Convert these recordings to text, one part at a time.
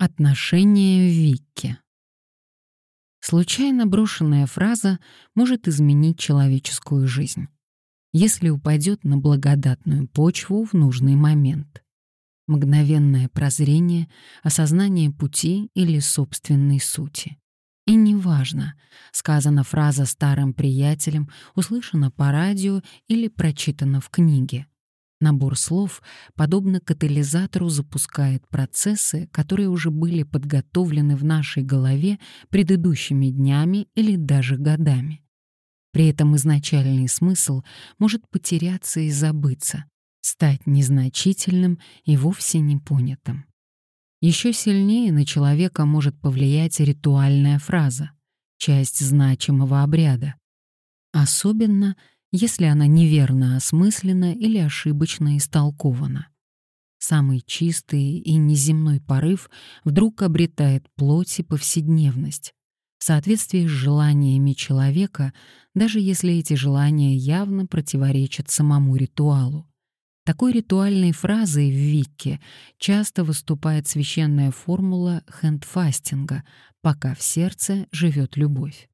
Отношения Викки. Случайно брошенная фраза может изменить человеческую жизнь, если упадет на благодатную почву в нужный момент. Мгновенное прозрение, осознание пути или собственной сути. И неважно, сказана фраза старым приятелем, услышана по радио или прочитана в книге. Набор слов, подобно катализатору, запускает процессы, которые уже были подготовлены в нашей голове предыдущими днями или даже годами. При этом изначальный смысл может потеряться и забыться, стать незначительным и вовсе непонятым. Еще сильнее на человека может повлиять ритуальная фраза, часть значимого обряда. Особенно — если она неверно осмыслена или ошибочно истолкована. Самый чистый и неземной порыв вдруг обретает плоть и повседневность, в соответствии с желаниями человека, даже если эти желания явно противоречат самому ритуалу. Такой ритуальной фразой в Викке часто выступает священная формула хендфастинга «пока в сердце живет любовь».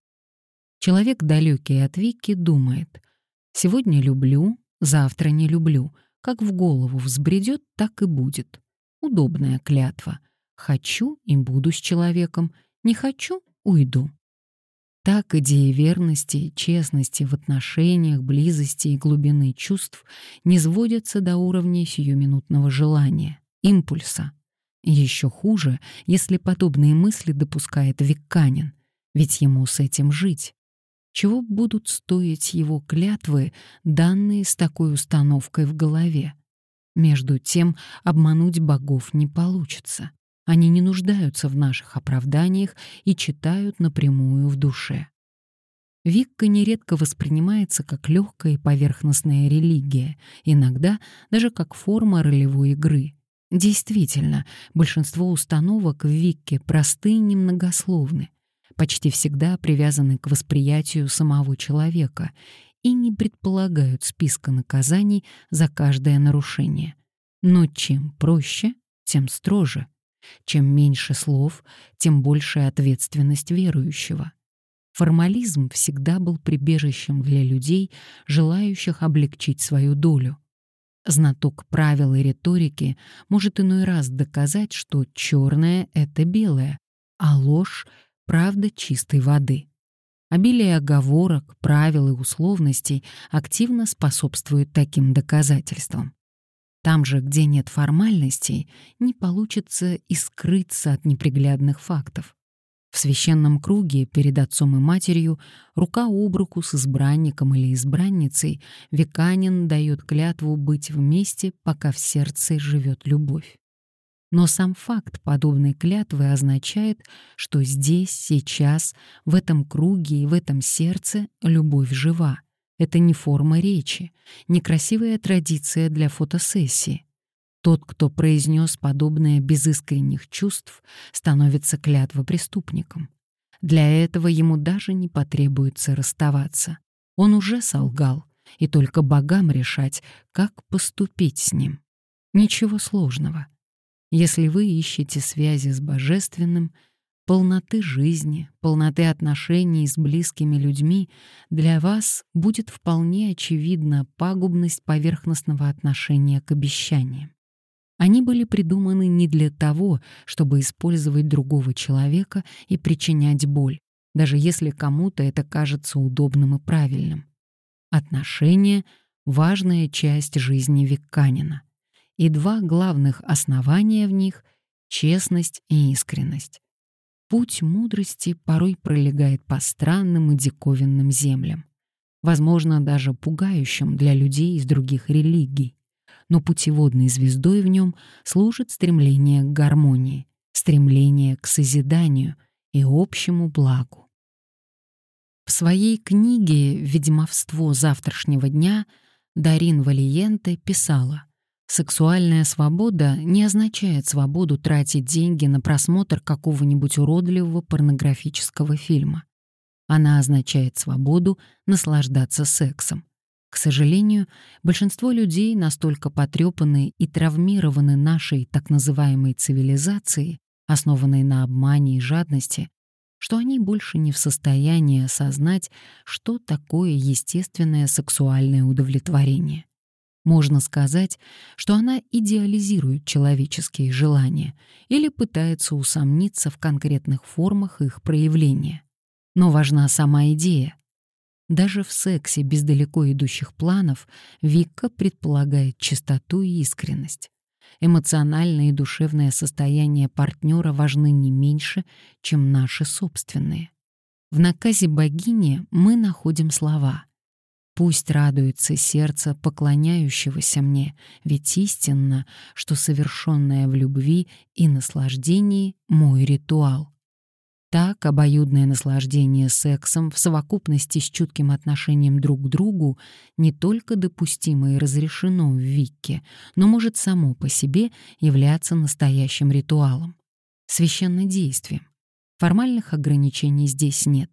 Человек, далекий от Викки, думает Сегодня люблю, завтра не люблю. Как в голову взбредет, так и будет. Удобная клятва. Хочу и буду с человеком, не хочу — уйду. Так идеи верности, честности в отношениях, близости и глубины чувств не сводятся до уровня сиюминутного желания, импульса. Еще хуже, если подобные мысли допускает Викканин, ведь ему с этим жить чего будут стоить его клятвы, данные с такой установкой в голове. Между тем, обмануть богов не получится. Они не нуждаются в наших оправданиях и читают напрямую в душе. Викка нередко воспринимается как легкая и поверхностная религия, иногда даже как форма ролевой игры. Действительно, большинство установок в Викке просты и немногословны почти всегда привязаны к восприятию самого человека и не предполагают списка наказаний за каждое нарушение. Но чем проще, тем строже. Чем меньше слов, тем большая ответственность верующего. Формализм всегда был прибежищем для людей, желающих облегчить свою долю. Знаток правил и риторики может иной раз доказать, что черное — это белое, а ложь правда чистой воды. Обилие оговорок, правил и условностей активно способствует таким доказательствам. Там же, где нет формальностей, не получится и скрыться от неприглядных фактов. В священном круге перед отцом и матерью рука об руку с избранником или избранницей Виканин дает клятву быть вместе, пока в сердце живет любовь. Но сам факт подобной клятвы означает, что здесь, сейчас, в этом круге и в этом сердце любовь жива. Это не форма речи, не красивая традиция для фотосессии. Тот, кто произнес подобное без искренних чувств, становится клятвопреступником. Для этого ему даже не потребуется расставаться. Он уже солгал, и только богам решать, как поступить с ним. Ничего сложного. Если вы ищете связи с божественным, полноты жизни, полноты отношений с близкими людьми, для вас будет вполне очевидна пагубность поверхностного отношения к обещаниям. Они были придуманы не для того, чтобы использовать другого человека и причинять боль, даже если кому-то это кажется удобным и правильным. Отношения — важная часть жизни Викканина и два главных основания в них — честность и искренность. Путь мудрости порой пролегает по странным и диковинным землям, возможно, даже пугающим для людей из других религий, но путеводной звездой в нем служит стремление к гармонии, стремление к созиданию и общему благу. В своей книге «Ведьмовство завтрашнего дня» Дарин Валиенте писала — Сексуальная свобода не означает свободу тратить деньги на просмотр какого-нибудь уродливого порнографического фильма. Она означает свободу наслаждаться сексом. К сожалению, большинство людей настолько потрепаны и травмированы нашей так называемой цивилизацией, основанной на обмане и жадности, что они больше не в состоянии осознать, что такое естественное сексуальное удовлетворение. Можно сказать, что она идеализирует человеческие желания или пытается усомниться в конкретных формах их проявления. Но важна сама идея. Даже в сексе без далеко идущих планов Викка предполагает чистоту и искренность. Эмоциональное и душевное состояние партнера важны не меньше, чем наши собственные. В наказе богини мы находим слова «Пусть радуется сердце поклоняющегося мне, ведь истинно, что совершенное в любви и наслаждении — мой ритуал». Так обоюдное наслаждение сексом в совокупности с чутким отношением друг к другу не только допустимо и разрешено в Викке, но может само по себе являться настоящим ритуалом, священнодействием. Формальных ограничений здесь нет.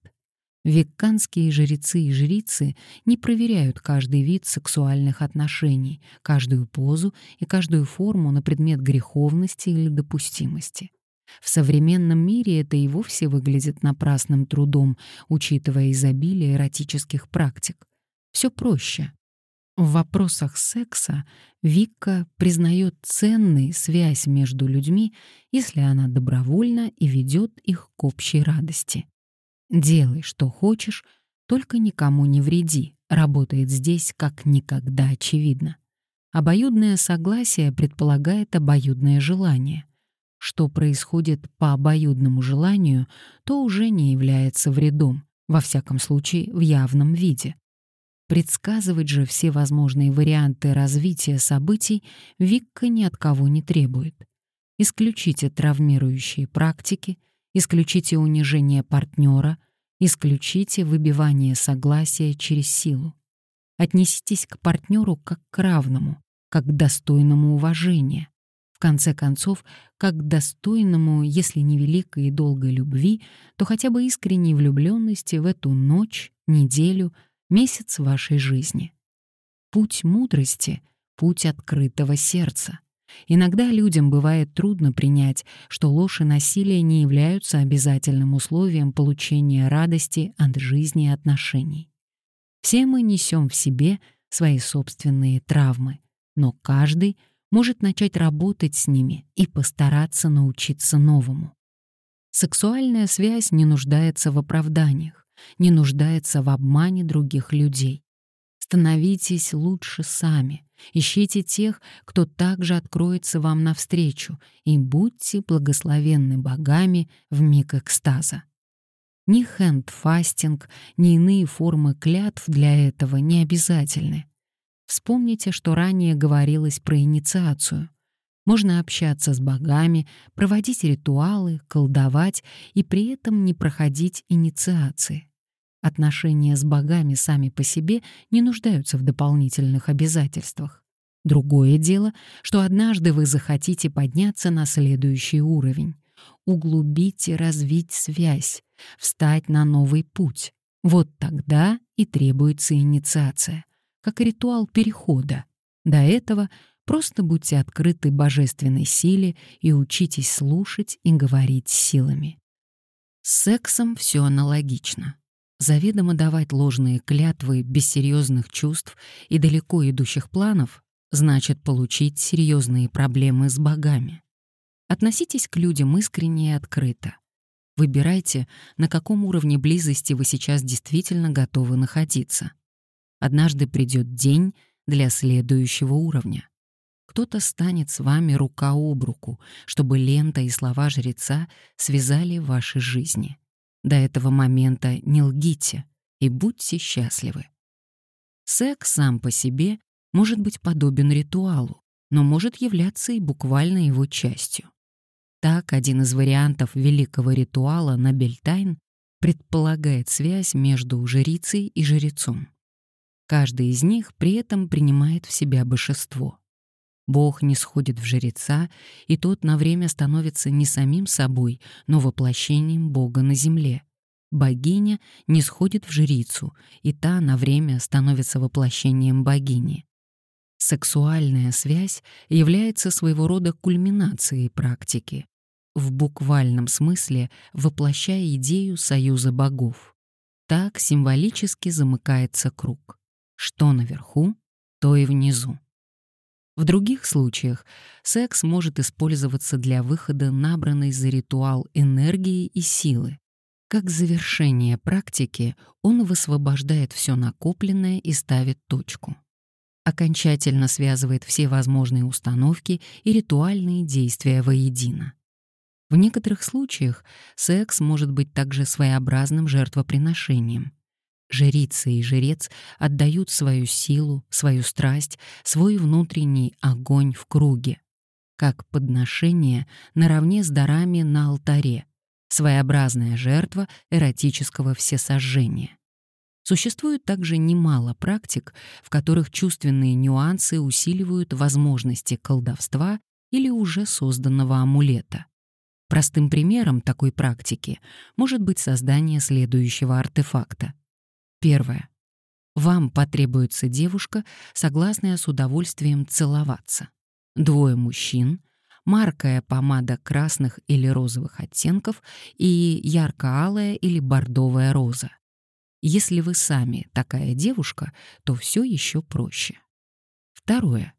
Викканские жрецы и жрицы не проверяют каждый вид сексуальных отношений, каждую позу и каждую форму на предмет греховности или допустимости. В современном мире это и вовсе выглядит напрасным трудом, учитывая изобилие эротических практик. Все проще. В вопросах секса Вика признает ценной связь между людьми, если она добровольна и ведет их к общей радости. «Делай, что хочешь, только никому не вреди», работает здесь как никогда очевидно. Обоюдное согласие предполагает обоюдное желание что происходит по обоюдному желанию, то уже не является вредом, во всяком случае в явном виде. Предсказывать же все возможные варианты развития событий Викка ни от кого не требует. Исключите травмирующие практики, исключите унижение партнера, исключите выбивание согласия через силу. Отнеситесь к партнеру как к равному, как к достойному уважения, конце концов, как к достойному, если не великой и долгой любви, то хотя бы искренней влюбленности в эту ночь, неделю, месяц вашей жизни. Путь мудрости — путь открытого сердца. Иногда людям бывает трудно принять, что ложь и насилие не являются обязательным условием получения радости от жизни и отношений. Все мы несем в себе свои собственные травмы, но каждый — может начать работать с ними и постараться научиться новому. Сексуальная связь не нуждается в оправданиях, не нуждается в обмане других людей. Становитесь лучше сами, ищите тех, кто также откроется вам навстречу, и будьте благословенны богами в миг экстаза. Ни handfasting, ни иные формы клятв для этого не обязательны. Вспомните, что ранее говорилось про инициацию. Можно общаться с богами, проводить ритуалы, колдовать и при этом не проходить инициации. Отношения с богами сами по себе не нуждаются в дополнительных обязательствах. Другое дело, что однажды вы захотите подняться на следующий уровень. Углубить и развить связь, встать на новый путь. Вот тогда и требуется инициация как ритуал перехода. До этого просто будьте открыты божественной силе и учитесь слушать и говорить силами. С сексом все аналогично. Заведомо давать ложные клятвы без серьезных чувств и далеко идущих планов значит получить серьезные проблемы с богами. Относитесь к людям искренне и открыто. Выбирайте, на каком уровне близости вы сейчас действительно готовы находиться. Однажды придет день для следующего уровня. Кто-то станет с вами рука об руку, чтобы лента и слова жреца связали ваши жизни. До этого момента не лгите и будьте счастливы. Секс сам по себе может быть подобен ритуалу, но может являться и буквально его частью. Так, один из вариантов великого ритуала на Бельтайн предполагает связь между жрицей и жрецом. Каждый из них при этом принимает в себя божество. Бог не сходит в жреца, и тот на время становится не самим собой, но воплощением Бога на земле. Богиня не сходит в жрицу, и та на время становится воплощением богини. Сексуальная связь является своего рода кульминацией практики. в буквальном смысле воплощая идею союза богов. Так символически замыкается круг. Что наверху, то и внизу. В других случаях секс может использоваться для выхода набранной за ритуал энергии и силы. Как завершение практики он высвобождает все накопленное и ставит точку. Окончательно связывает все возможные установки и ритуальные действия воедино. В некоторых случаях секс может быть также своеобразным жертвоприношением. Жрица и жрец отдают свою силу, свою страсть, свой внутренний огонь в круге, как подношение наравне с дарами на алтаре, своеобразная жертва эротического всесожжения. Существует также немало практик, в которых чувственные нюансы усиливают возможности колдовства или уже созданного амулета. Простым примером такой практики может быть создание следующего артефакта. Первое. Вам потребуется девушка, согласная с удовольствием целоваться. Двое мужчин, маркая помада красных или розовых оттенков и ярко-алая или бордовая роза. Если вы сами такая девушка, то все еще проще. Второе.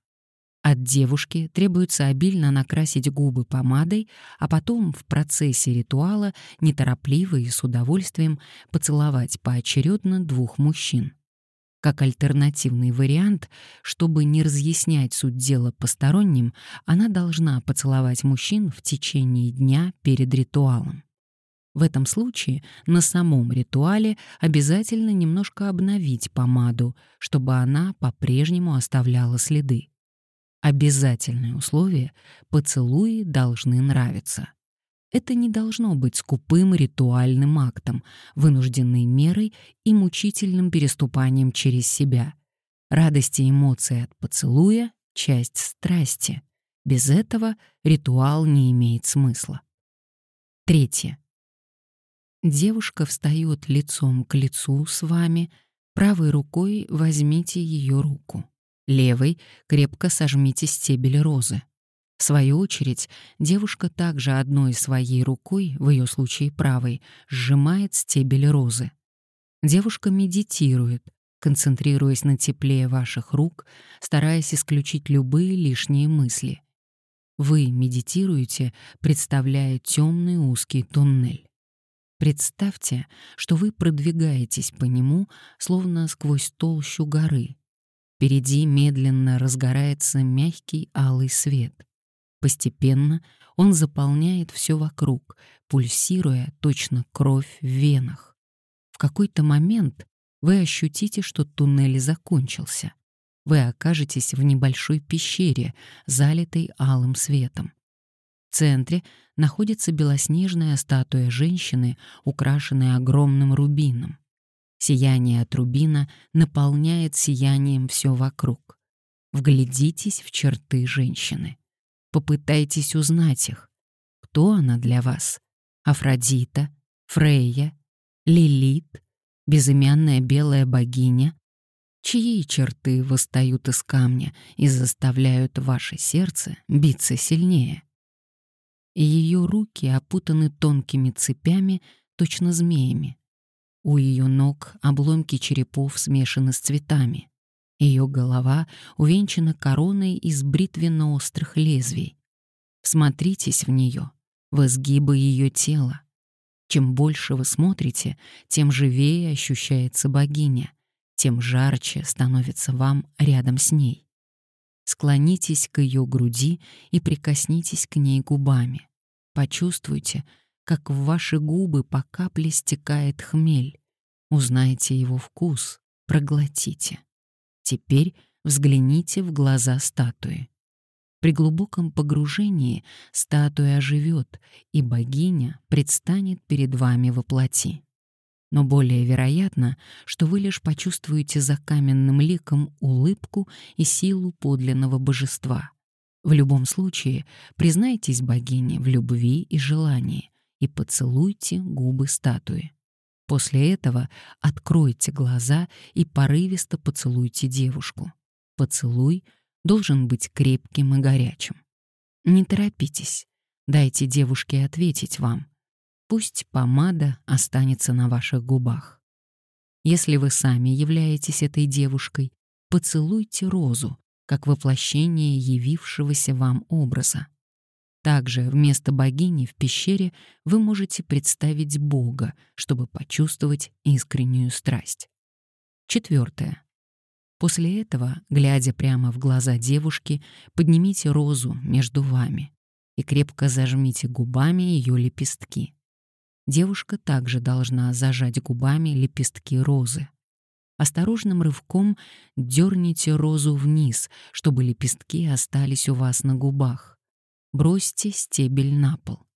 От девушки требуется обильно накрасить губы помадой, а потом в процессе ритуала неторопливо и с удовольствием поцеловать поочередно двух мужчин. Как альтернативный вариант, чтобы не разъяснять суть дела посторонним, она должна поцеловать мужчин в течение дня перед ритуалом. В этом случае на самом ритуале обязательно немножко обновить помаду, чтобы она по-прежнему оставляла следы. Обязательное условие — поцелуи должны нравиться. Это не должно быть скупым ритуальным актом, вынужденной мерой и мучительным переступанием через себя. Радость и эмоции от поцелуя — часть страсти. Без этого ритуал не имеет смысла. Третье. Девушка встает лицом к лицу с вами, правой рукой возьмите ее руку. Левой крепко сожмите стебель розы. В свою очередь, девушка также одной своей рукой, в ее случае правой, сжимает стебель розы. Девушка медитирует, концентрируясь на тепле ваших рук, стараясь исключить любые лишние мысли. Вы медитируете, представляя темный узкий туннель. Представьте, что вы продвигаетесь по нему, словно сквозь толщу горы, Впереди медленно разгорается мягкий алый свет. Постепенно он заполняет все вокруг, пульсируя точно кровь в венах. В какой-то момент вы ощутите, что туннель закончился. Вы окажетесь в небольшой пещере, залитой алым светом. В центре находится белоснежная статуя женщины, украшенная огромным рубином. Сияние от рубина наполняет сиянием все вокруг. Вглядитесь в черты женщины. Попытайтесь узнать их. Кто она для вас? Афродита, Фрейя, Лилит, безымянная белая богиня? Чьи черты восстают из камня и заставляют ваше сердце биться сильнее? Ее руки опутаны тонкими цепями, точно змеями. У ее ног обломки черепов смешаны с цветами. Ее голова увенчана короной из бритвенно-острых лезвий. Всмотритесь в нее, в изгибы ее тела. Чем больше вы смотрите, тем живее ощущается богиня, тем жарче становится вам рядом с ней. Склонитесь к ее груди и прикоснитесь к ней губами. Почувствуйте, как в ваши губы по капле стекает хмель. Узнайте его вкус, проглотите. Теперь взгляните в глаза статуи. При глубоком погружении статуя оживет, и богиня предстанет перед вами во плоти. Но более вероятно, что вы лишь почувствуете за каменным ликом улыбку и силу подлинного божества. В любом случае, признайтесь богине в любви и желании, и поцелуйте губы статуи. После этого откройте глаза и порывисто поцелуйте девушку. Поцелуй должен быть крепким и горячим. Не торопитесь. Дайте девушке ответить вам. Пусть помада останется на ваших губах. Если вы сами являетесь этой девушкой, поцелуйте розу, как воплощение явившегося вам образа. Также вместо богини в пещере вы можете представить Бога, чтобы почувствовать искреннюю страсть. Четвертое. После этого, глядя прямо в глаза девушки, поднимите розу между вами и крепко зажмите губами ее лепестки. Девушка также должна зажать губами лепестки розы. Осторожным рывком дерните розу вниз, чтобы лепестки остались у вас на губах. Бросьте стебель на пол.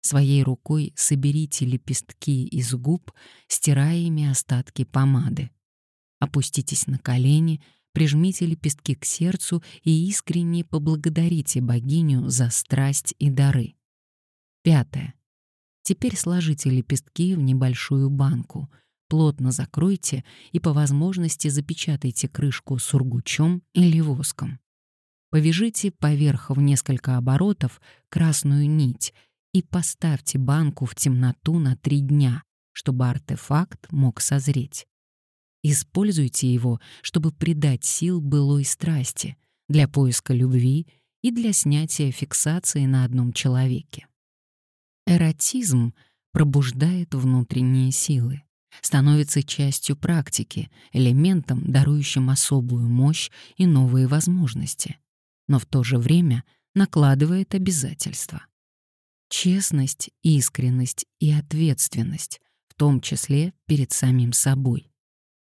Своей рукой соберите лепестки из губ, стирая ими остатки помады. Опуститесь на колени, прижмите лепестки к сердцу и искренне поблагодарите богиню за страсть и дары. Пятое. Теперь сложите лепестки в небольшую банку, плотно закройте и по возможности запечатайте крышку сургучом или воском. Повяжите поверх в несколько оборотов красную нить и поставьте банку в темноту на три дня, чтобы артефакт мог созреть. Используйте его, чтобы придать сил былой страсти, для поиска любви и для снятия фиксации на одном человеке. Эротизм пробуждает внутренние силы, становится частью практики, элементом, дарующим особую мощь и новые возможности но в то же время накладывает обязательства. Честность, искренность и ответственность, в том числе перед самим собой.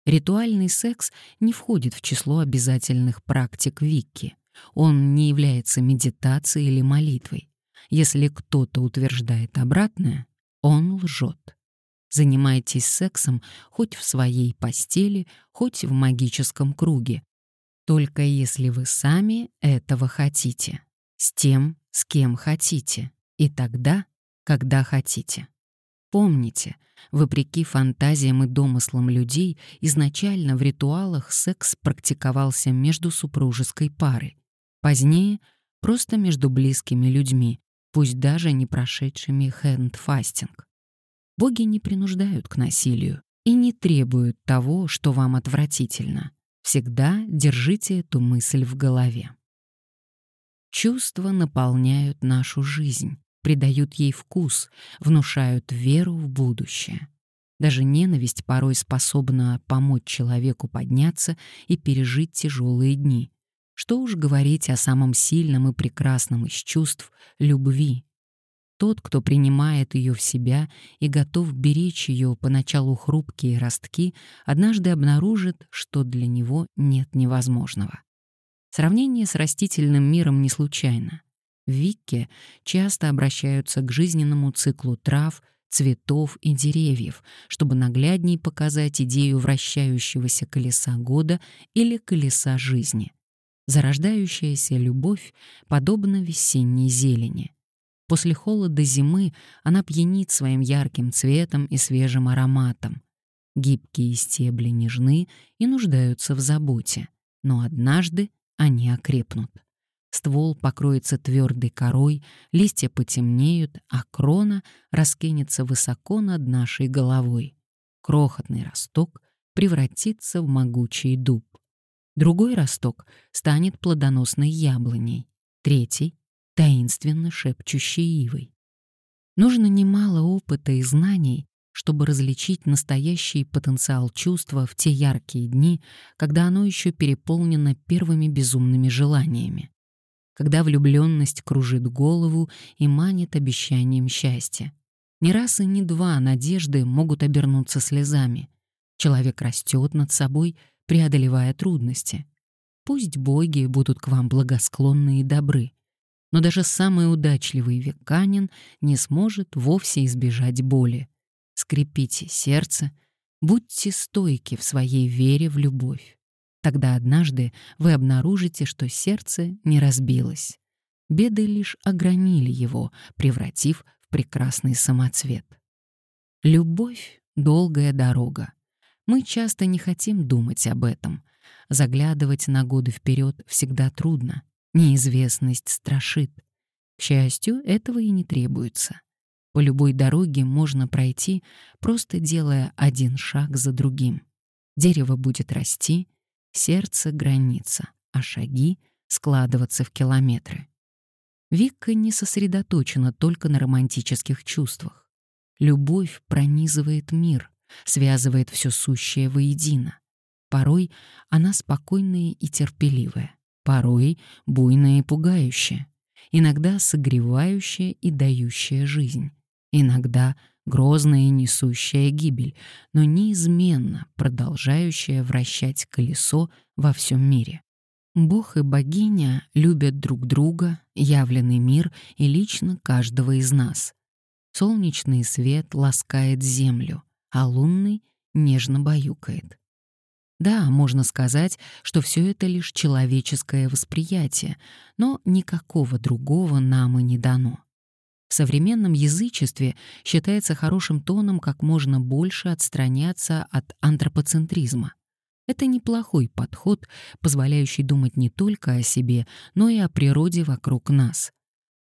Ритуальный секс не входит в число обязательных практик Викки. Он не является медитацией или молитвой. Если кто-то утверждает обратное, он лжет. Занимайтесь сексом хоть в своей постели, хоть в магическом круге, только если вы сами этого хотите, с тем, с кем хотите, и тогда, когда хотите. Помните, вопреки фантазиям и домыслам людей, изначально в ритуалах секс практиковался между супружеской парой. Позднее — просто между близкими людьми, пусть даже не прошедшими хэндфастинг. Боги не принуждают к насилию и не требуют того, что вам отвратительно. Всегда держите эту мысль в голове. Чувства наполняют нашу жизнь, придают ей вкус, внушают веру в будущее. Даже ненависть порой способна помочь человеку подняться и пережить тяжелые дни. Что уж говорить о самом сильном и прекрасном из чувств — любви. Тот, кто принимает ее в себя и готов беречь ее поначалу хрупкие ростки, однажды обнаружит, что для него нет невозможного. Сравнение с растительным миром не случайно. В Викке часто обращаются к жизненному циклу трав, цветов и деревьев, чтобы наглядней показать идею вращающегося колеса года или колеса жизни. Зарождающаяся любовь подобна весенней зелени. После холода зимы она пьянит своим ярким цветом и свежим ароматом. Гибкие стебли нежны и нуждаются в заботе, но однажды они окрепнут. Ствол покроется твердой корой, листья потемнеют, а крона раскинется высоко над нашей головой. Крохотный росток превратится в могучий дуб. Другой росток станет плодоносной яблоней, третий таинственно шепчущей ивой. Нужно немало опыта и знаний, чтобы различить настоящий потенциал чувства в те яркие дни, когда оно еще переполнено первыми безумными желаниями, когда влюбленность кружит голову и манит обещанием счастья. Ни раз и ни два надежды могут обернуться слезами. Человек растет над собой, преодолевая трудности. Пусть боги будут к вам благосклонны и добры но даже самый удачливый веканин не сможет вовсе избежать боли. Скрепите сердце, будьте стойки в своей вере в любовь. Тогда однажды вы обнаружите, что сердце не разбилось. Беды лишь огранили его, превратив в прекрасный самоцвет. Любовь — долгая дорога. Мы часто не хотим думать об этом. Заглядывать на годы вперед всегда трудно. Неизвестность страшит. К счастью, этого и не требуется. По любой дороге можно пройти, просто делая один шаг за другим. Дерево будет расти, сердце — граница, а шаги — складываться в километры. Вика не сосредоточена только на романтических чувствах. Любовь пронизывает мир, связывает все сущее воедино. Порой она спокойная и терпеливая, порой буйная и пугающая, иногда согревающая и дающая жизнь, иногда грозная и несущая гибель, но неизменно продолжающая вращать колесо во всем мире. Бог и богиня любят друг друга, явленный мир и лично каждого из нас. Солнечный свет ласкает землю, а лунный нежно баюкает. Да, можно сказать, что все это лишь человеческое восприятие, но никакого другого нам и не дано. В современном язычестве считается хорошим тоном как можно больше отстраняться от антропоцентризма. Это неплохой подход, позволяющий думать не только о себе, но и о природе вокруг нас.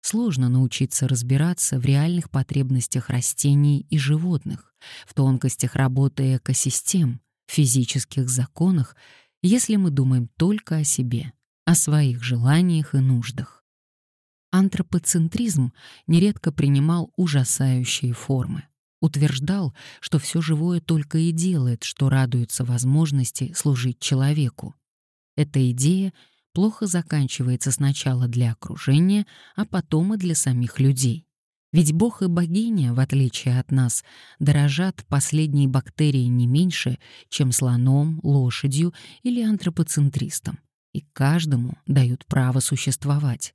Сложно научиться разбираться в реальных потребностях растений и животных, в тонкостях работы экосистем, физических законах, если мы думаем только о себе, о своих желаниях и нуждах. Антропоцентризм нередко принимал ужасающие формы утверждал, что все живое только и делает, что радуется возможности служить человеку. Эта идея плохо заканчивается сначала для окружения, а потом и для самих людей. Ведь Бог и богиня, в отличие от нас, дорожат последней бактерией не меньше, чем слоном, лошадью или антропоцентристом, и каждому дают право существовать.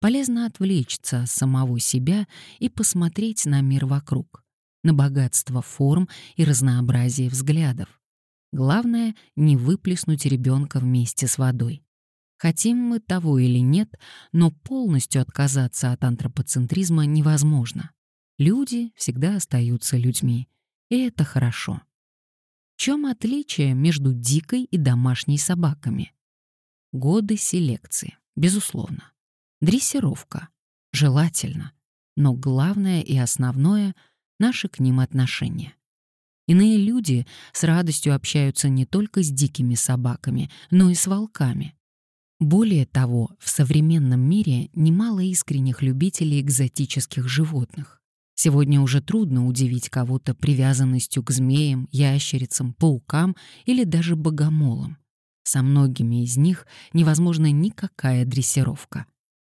Полезно отвлечься от самого себя и посмотреть на мир вокруг на богатство форм и разнообразие взглядов. Главное — не выплеснуть ребенка вместе с водой. Хотим мы того или нет, но полностью отказаться от антропоцентризма невозможно. Люди всегда остаются людьми, и это хорошо. В чем отличие между дикой и домашней собаками? Годы селекции, безусловно. Дрессировка, желательно. Но главное и основное — наши к ним отношения. Иные люди с радостью общаются не только с дикими собаками, но и с волками. Более того, в современном мире немало искренних любителей экзотических животных. Сегодня уже трудно удивить кого-то привязанностью к змеям, ящерицам, паукам или даже богомолам. Со многими из них невозможна никакая дрессировка.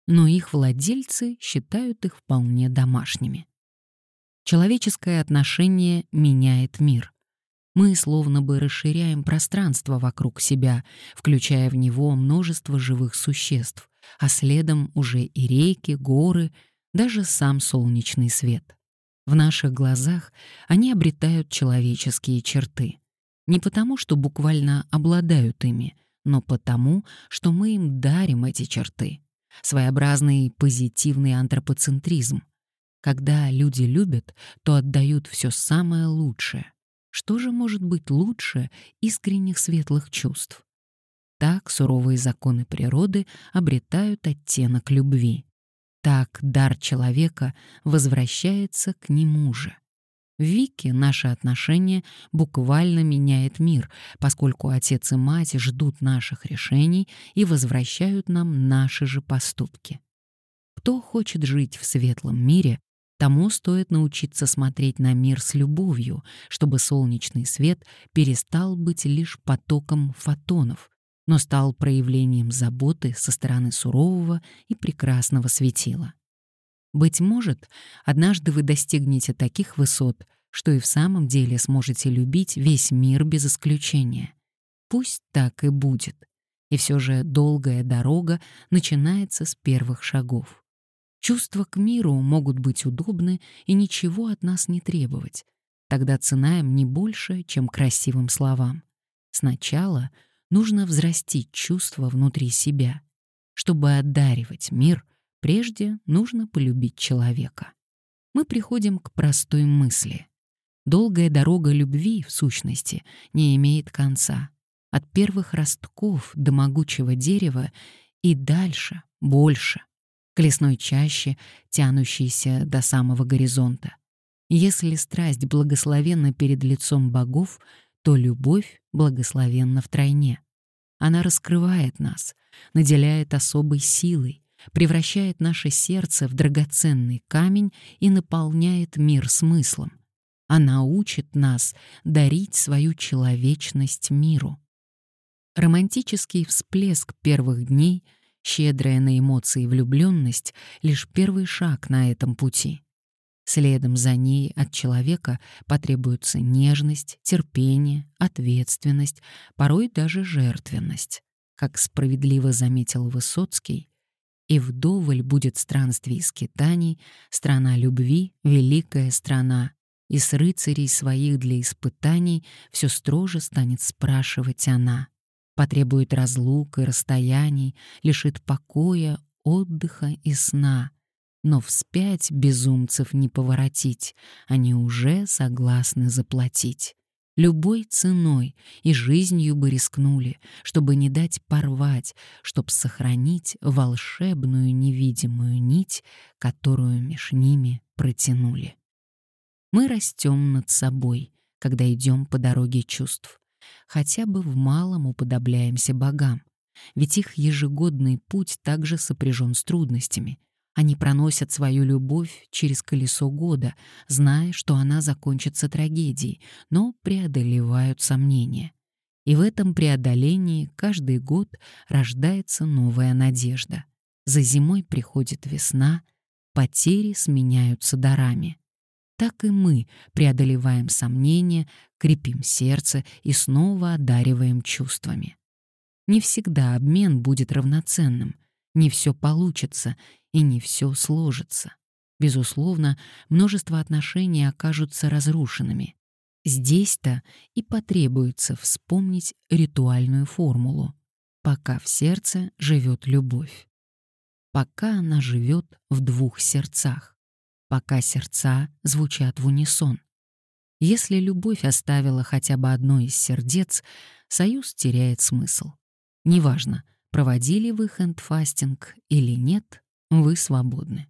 Но их владельцы считают их вполне домашними. Человеческое отношение меняет мир. Мы словно бы расширяем пространство вокруг себя, включая в него множество живых существ, а следом уже и реки, горы, даже сам солнечный свет. В наших глазах они обретают человеческие черты. Не потому, что буквально обладают ими, но потому, что мы им дарим эти черты. Своеобразный позитивный антропоцентризм, когда люди любят, то отдают все самое лучшее. Что же может быть лучше искренних светлых чувств? Так суровые законы природы обретают оттенок любви. Так дар человека возвращается к нему же. В Вике наше отношение буквально меняет мир, поскольку отец и мать ждут наших решений и возвращают нам наши же поступки. Кто хочет жить в светлом мире, Тому стоит научиться смотреть на мир с любовью, чтобы солнечный свет перестал быть лишь потоком фотонов, но стал проявлением заботы со стороны сурового и прекрасного светила. Быть может, однажды вы достигнете таких высот, что и в самом деле сможете любить весь мир без исключения. Пусть так и будет. И все же долгая дорога начинается с первых шагов. Чувства к миру могут быть удобны и ничего от нас не требовать. Тогда цена им не больше, чем красивым словам. Сначала нужно взрастить чувства внутри себя. Чтобы одаривать мир, прежде нужно полюбить человека. Мы приходим к простой мысли. Долгая дорога любви, в сущности, не имеет конца. От первых ростков до могучего дерева и дальше, больше — к лесной чаще, тянущейся до самого горизонта. Если страсть благословенна перед лицом богов, то любовь благословенна втройне. Она раскрывает нас, наделяет особой силой, превращает наше сердце в драгоценный камень и наполняет мир смыслом. Она учит нас дарить свою человечность миру. Романтический всплеск первых дней, щедрая на эмоции влюбленность — лишь первый шаг на этом пути. Следом за ней от человека потребуется нежность, терпение, ответственность, порой даже жертвенность. Как справедливо заметил Высоцкий, и вдоволь будет странствий и скитаний, страна любви, великая страна, и с рыцарей своих для испытаний все строже станет спрашивать она. Потребует разлук и расстояний, лишит покоя, отдыха и сна — но вспять безумцев не поворотить, они уже согласны заплатить. Любой ценой и жизнью бы рискнули, чтобы не дать порвать, чтоб сохранить волшебную невидимую нить, которую меж ними протянули. Мы растем над собой, когда идем по дороге чувств. Хотя бы в малом уподобляемся богам, ведь их ежегодный путь также сопряжен с трудностями — они проносят свою любовь через колесо года, зная, что она закончится трагедией, но преодолевают сомнения. И в этом преодолении каждый год рождается новая надежда. За зимой приходит весна, потери сменяются дарами. Так и мы преодолеваем сомнения, крепим сердце и снова одариваем чувствами. Не всегда обмен будет равноценным, не все получится, и не все сложится. Безусловно, множество отношений окажутся разрушенными. Здесь-то и потребуется вспомнить ритуальную формулу. Пока в сердце живет любовь. Пока она живет в двух сердцах. Пока сердца звучат в унисон. Если любовь оставила хотя бы одно из сердец, союз теряет смысл. Неважно, проводили вы хендфастинг или нет, вы свободны.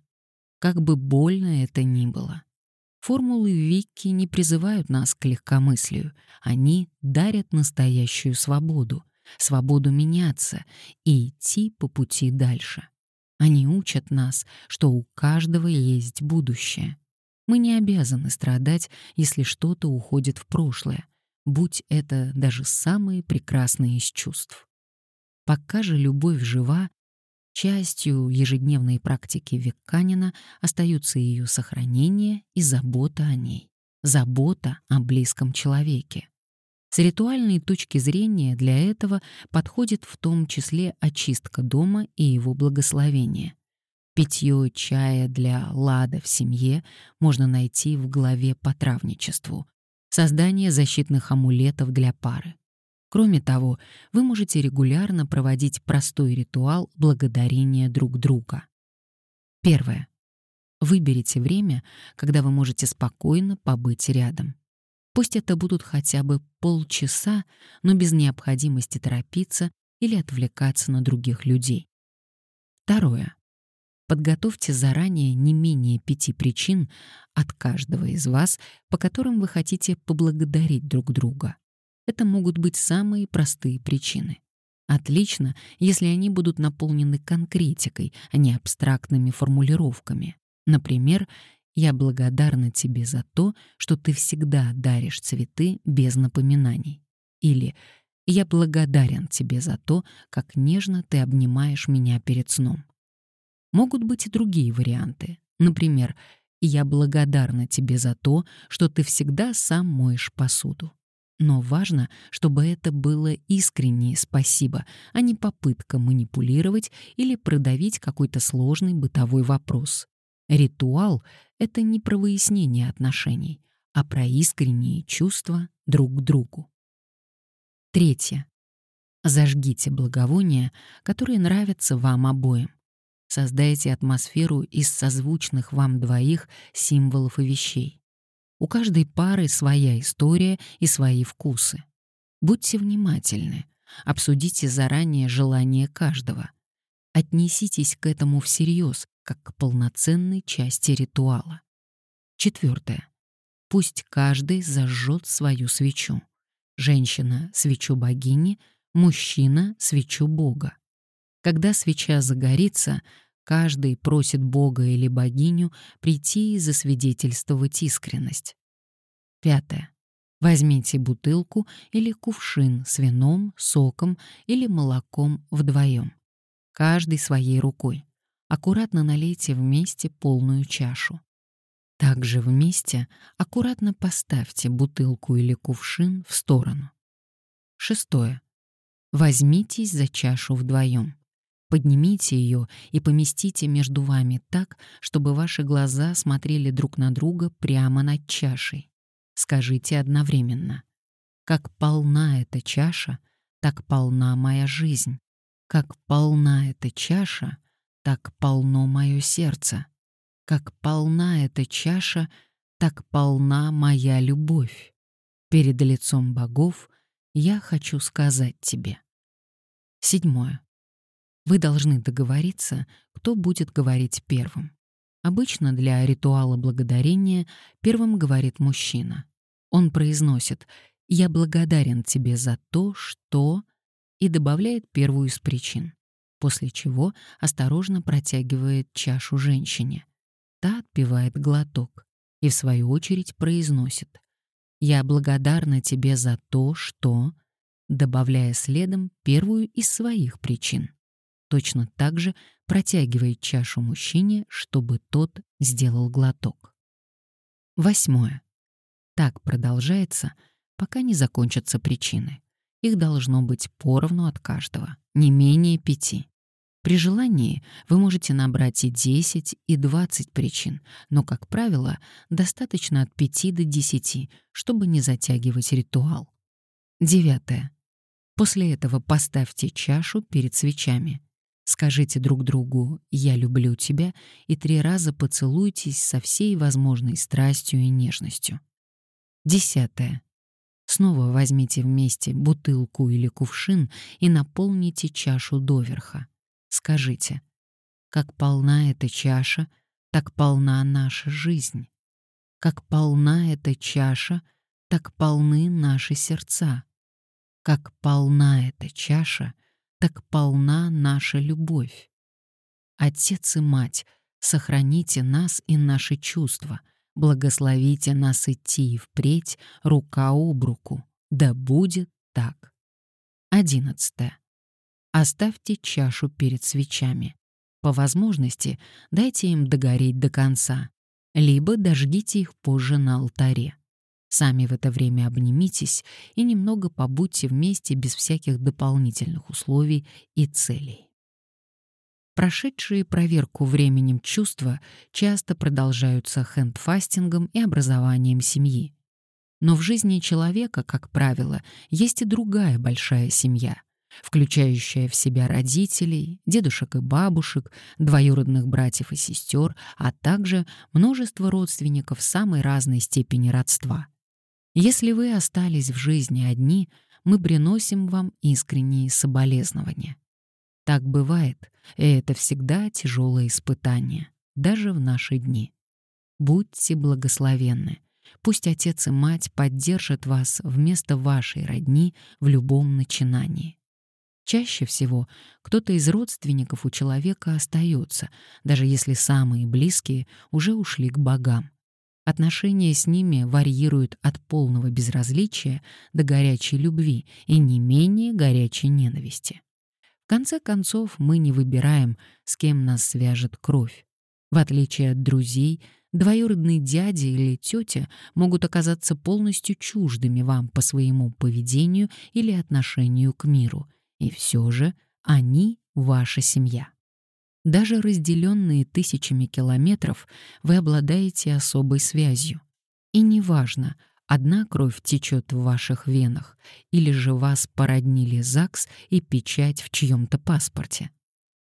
Как бы больно это ни было. Формулы Вики не призывают нас к легкомыслию, они дарят настоящую свободу, свободу меняться и идти по пути дальше. Они учат нас, что у каждого есть будущее. Мы не обязаны страдать, если что-то уходит в прошлое, будь это даже самые прекрасные из чувств. Пока же любовь жива, Частью ежедневной практики Викканина остаются ее сохранение и забота о ней, забота о близком человеке. С ритуальной точки зрения для этого подходит в том числе очистка дома и его благословение. Питье чая для лада в семье можно найти в главе по травничеству, создание защитных амулетов для пары. Кроме того, вы можете регулярно проводить простой ритуал благодарения друг друга. Первое. Выберите время, когда вы можете спокойно побыть рядом. Пусть это будут хотя бы полчаса, но без необходимости торопиться или отвлекаться на других людей. Второе. Подготовьте заранее не менее пяти причин от каждого из вас, по которым вы хотите поблагодарить друг друга. Это могут быть самые простые причины. Отлично, если они будут наполнены конкретикой, а не абстрактными формулировками. Например, «Я благодарна тебе за то, что ты всегда даришь цветы без напоминаний». Или «Я благодарен тебе за то, как нежно ты обнимаешь меня перед сном». Могут быть и другие варианты. Например, «Я благодарна тебе за то, что ты всегда сам моешь посуду». Но важно, чтобы это было искреннее спасибо, а не попытка манипулировать или продавить какой-то сложный бытовой вопрос. Ритуал — это не про выяснение отношений, а про искренние чувства друг к другу. Третье. Зажгите благовония, которые нравятся вам обоим. Создайте атмосферу из созвучных вам двоих символов и вещей. У каждой пары своя история и свои вкусы. Будьте внимательны, обсудите заранее желание каждого. Отнеситесь к этому всерьез, как к полноценной части ритуала. Четвертое. Пусть каждый зажжет свою свечу. Женщина — свечу богини, мужчина — свечу Бога. Когда свеча загорится, каждый просит Бога или богиню прийти и засвидетельствовать искренность. Пятое. Возьмите бутылку или кувшин с вином, соком или молоком вдвоем. Каждый своей рукой. Аккуратно налейте вместе полную чашу. Также вместе аккуратно поставьте бутылку или кувшин в сторону. Шестое. Возьмитесь за чашу вдвоем. Поднимите ее и поместите между вами так, чтобы ваши глаза смотрели друг на друга прямо над чашей. Скажите одновременно. Как полна эта чаша, так полна моя жизнь. Как полна эта чаша, так полно мое сердце. Как полна эта чаша, так полна моя любовь. Перед лицом богов я хочу сказать тебе. Седьмое. Вы должны договориться, кто будет говорить первым. Обычно для ритуала благодарения первым говорит мужчина. Он произносит «Я благодарен тебе за то, что...» и добавляет первую из причин, после чего осторожно протягивает чашу женщине. Та отпивает глоток и, в свою очередь, произносит «Я благодарна тебе за то, что...» добавляя следом первую из своих причин точно так же протягивает чашу мужчине, чтобы тот сделал глоток. Восьмое. Так продолжается, пока не закончатся причины. Их должно быть поровну от каждого, не менее пяти. При желании вы можете набрать и 10, и 20 причин, но, как правило, достаточно от 5 до 10, чтобы не затягивать ритуал. Девятое. После этого поставьте чашу перед свечами. Скажите друг другу «я люблю тебя» и три раза поцелуйтесь со всей возможной страстью и нежностью. Десятое. Снова возьмите вместе бутылку или кувшин и наполните чашу доверха. Скажите «как полна эта чаша, так полна наша жизнь». Как полна эта чаша, так полны наши сердца. Как полна эта чаша — так полна наша любовь. Отец и мать, сохраните нас и наши чувства, благословите нас идти впредь рука об руку, да будет так. Одиннадцатое. Оставьте чашу перед свечами. По возможности дайте им догореть до конца, либо дожгите их позже на алтаре. Сами в это время обнимитесь и немного побудьте вместе без всяких дополнительных условий и целей. Прошедшие проверку временем чувства часто продолжаются хендфастингом и образованием семьи. Но в жизни человека, как правило, есть и другая большая семья, включающая в себя родителей, дедушек и бабушек, двоюродных братьев и сестер, а также множество родственников самой разной степени родства. Если вы остались в жизни одни, мы приносим вам искренние соболезнования. Так бывает, и это всегда тяжелое испытание, даже в наши дни. Будьте благословенны. Пусть отец и мать поддержат вас вместо вашей родни в любом начинании. Чаще всего кто-то из родственников у человека остается, даже если самые близкие уже ушли к богам. Отношения с ними варьируют от полного безразличия до горячей любви и не менее горячей ненависти. В конце концов, мы не выбираем, с кем нас свяжет кровь. В отличие от друзей, двоюродные дяди или тетя могут оказаться полностью чуждыми вам по своему поведению или отношению к миру, и все же они ваша семья. Даже разделенные тысячами километров, вы обладаете особой связью. И неважно, одна кровь течет в ваших венах, или же вас породнили ЗАГС и печать в чьем-то паспорте.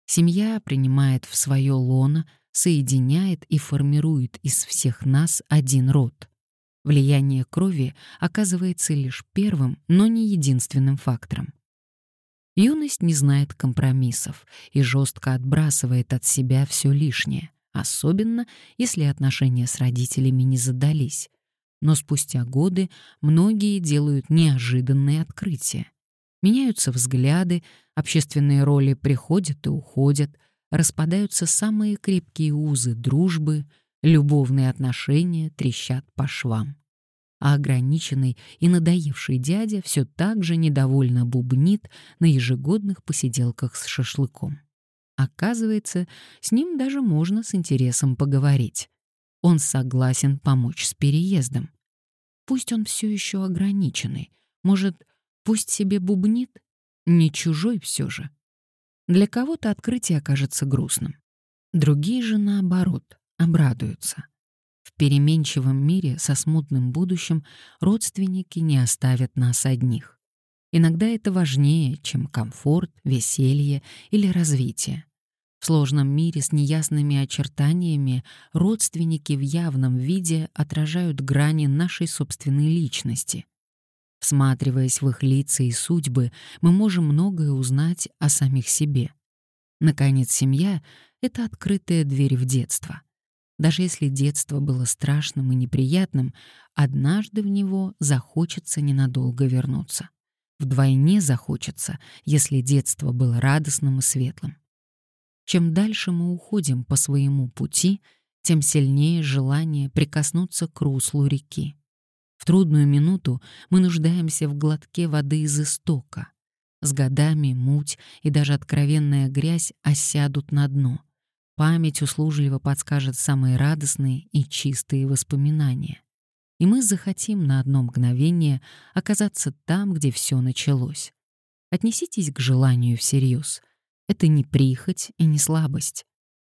Семья принимает в свое лоно, соединяет и формирует из всех нас один род. Влияние крови оказывается лишь первым, но не единственным фактором. Юность не знает компромиссов и жестко отбрасывает от себя все лишнее, особенно если отношения с родителями не задались. Но спустя годы многие делают неожиданные открытия. Меняются взгляды, общественные роли приходят и уходят, распадаются самые крепкие узы дружбы, любовные отношения трещат по швам. А ограниченный и надоевший дядя все так же недовольно бубнит на ежегодных посиделках с шашлыком. Оказывается, с ним даже можно с интересом поговорить. Он согласен помочь с переездом. Пусть он все еще ограниченный, может, пусть себе бубнит, не чужой все же. Для кого-то открытие окажется грустным. Другие же, наоборот, обрадуются. Переменчивом мире со смутным будущим родственники не оставят нас одних. Иногда это важнее, чем комфорт, веселье или развитие. В сложном мире с неясными очертаниями родственники в явном виде отражают грани нашей собственной личности — Всматриваясь в их лица и судьбы, мы можем многое узнать о самих себе. Наконец, семья — это открытая дверь в детство. Даже если детство было страшным и неприятным, однажды в него захочется ненадолго вернуться. Вдвойне захочется, если детство было радостным и светлым. Чем дальше мы уходим по своему пути, тем сильнее желание прикоснуться к руслу реки. В трудную минуту мы нуждаемся в глотке воды из истока. С годами муть и даже откровенная грязь осядут на дно. Память услужливо подскажет самые радостные и чистые воспоминания. И мы захотим на одно мгновение оказаться там, где все началось. Отнеситесь к желанию всерьез. Это не прихоть и не слабость.